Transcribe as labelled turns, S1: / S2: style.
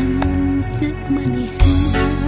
S1: ân sức mani hai